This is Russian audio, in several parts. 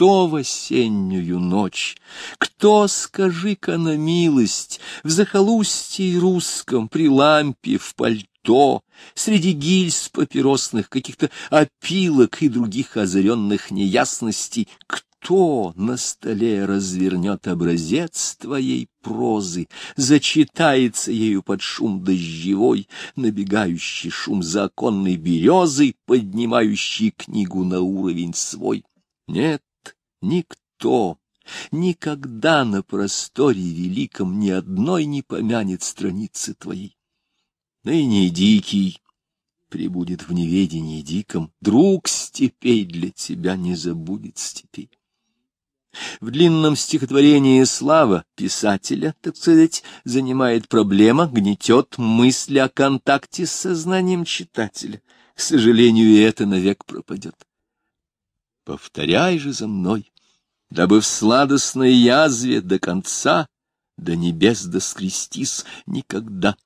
Кто в осеннюю ночь, кто, скажи-ка на милость, в захолустье русском, при лампе, в пальто, среди гильз папиросных, каких-то опилок и других озаренных неясностей, кто на столе развернет образец твоей прозы, зачитается ею под шум дождевой, набегающий шум законной березы, поднимающий книгу на уровень свой. Нет, никто, никогда на просторе великом ни одной не помянет страницы твоей. Ныне дикий прибудет в неведении диком, друг степей для тебя не забудет степей. В длинном стихотворении «Слава» писателя, так сказать, занимает проблема, гнетет мысли о контакте с сознанием читателя. К сожалению, и это навек пропадет. Повторяй же за мной, дабы в сладостной язве до конца, до небес доскрестись никогда,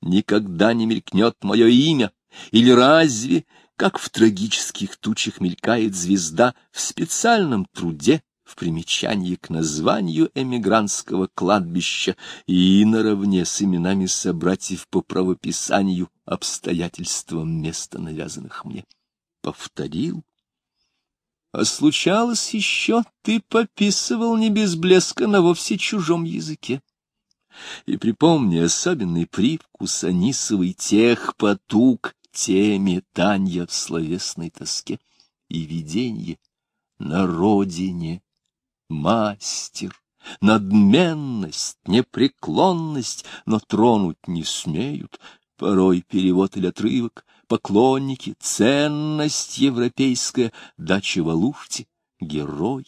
никогда не мелькнет мое имя, или разве, как в трагических тучах мелькает звезда в специальном труде, в примечании к названию эмигрантского кладбища и наравне с именами собратьев по правописанию обстоятельствам места, навязанных мне. Повторил. А случалось еще, ты пописывал не без блеска на вовсе чужом языке. И припомни особенный привкус анисовый тех потуг, те метанья в словесной тоске и виденье на родине мастер, надменность, непреклонность, но тронуть не смеют, порой перевод или отрывок, поклонники, ценность европейская, дача в Алуште, герой.